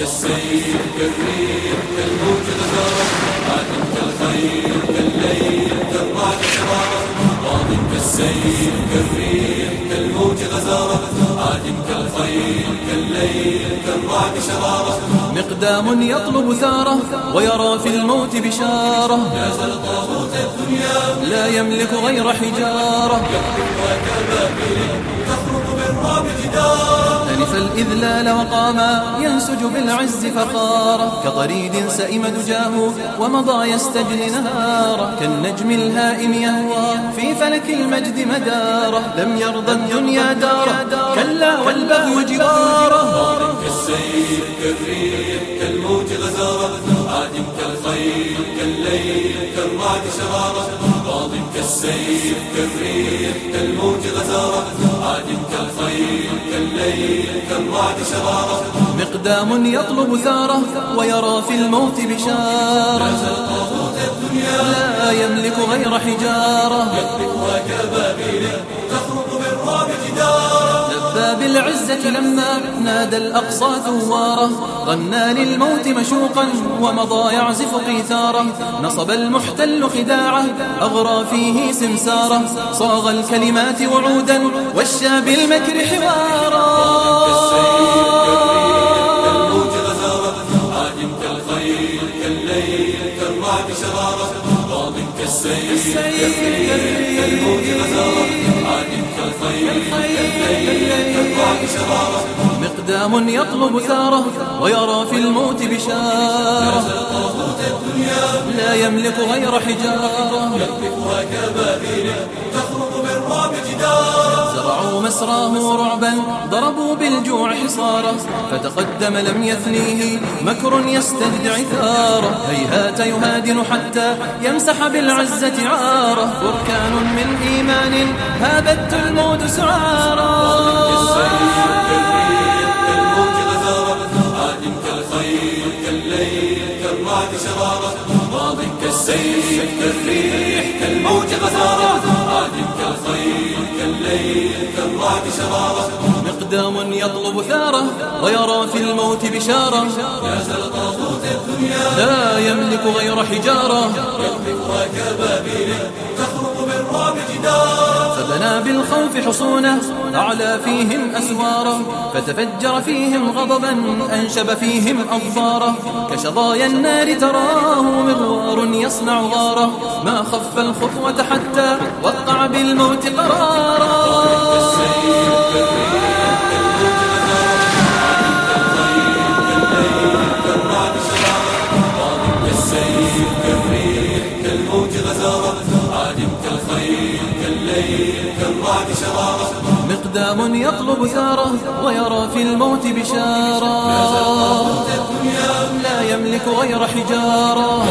كالسيف كالريح كالموج غزارة عادم كالخيل كالليل كالرعد شرارة ماض كالسيف كالريح كالموج غزارة عادم كالخيل كالليل كالرعد شرارة مقدام يطلب ثارة ويرى في الموت بشارة. نازل طاغوت الدنيا لا يملك غير حجارة. وكبابل تخرق بالرعب جدارا ألف الإذلال وقاما ينسج بالعز فخارا كطريد سئم دجاه ومضى يستجري نهارا كالنجم الهائم يهوى في فلك المجد مداره لم يرضى الدنيا داره كلا والبغي جواره كالسيف كالريح كالموج غزارة عادم كالخيل كالليل كالرعد شرارة ماض كالسيف كالريح كالموج غزارة عادم كالخيل مقدام يطلب ثاره ويرى في الموت الدنيا لا يملك غير جدارا لبى بالعزة لما نادى الأقصى ثواره غنى للموت مشوقا ومضى يعزف قيثاره. نصب المحتل خداعه أغرى فيه سمساره. صاغ الكلمات وعودا والشى بالمكر حوارا. كالرعد شرارة ماض كالسيف كالموج غزارة كالخيل شرارة مقدام يطلب ثارة ويرى في الموت بشارة لا يملك غير حجارة يقذفها كبابيل تخرق بالرعب جدارا مسراه رعبا ضربوا بالجوع حصارا فتقدم لم يثنيه مكر يستجدع ثاره هيهات يهادن حتى يمسح بالعزة عارة. بركان من إيمان هابت الموت ماض كالسيف كالريح كالموج غزارة كالليل كالرعد شرارة مقدام يطلب ثارة ويرى في الموت بشارة. نازل طاغوت الدنيا لا يملك غير حجارة. يقذفها كبابيل تخرق بالرعب جدارا فبنى بالخوف حصونه أعلى فيهم أسواره فتفجر فيهم غضبا أنشب فيهم أظفاره كشظايا النار تراه مغوار يصنع غاره ما خف الخطوة حتى وقع بالموت قرارا. كالسيف كالريح كالموج غزارة عادم شرارة مقدام يطلب ثارة ويرى في الموت بشارة. لا يملك غير حجارة.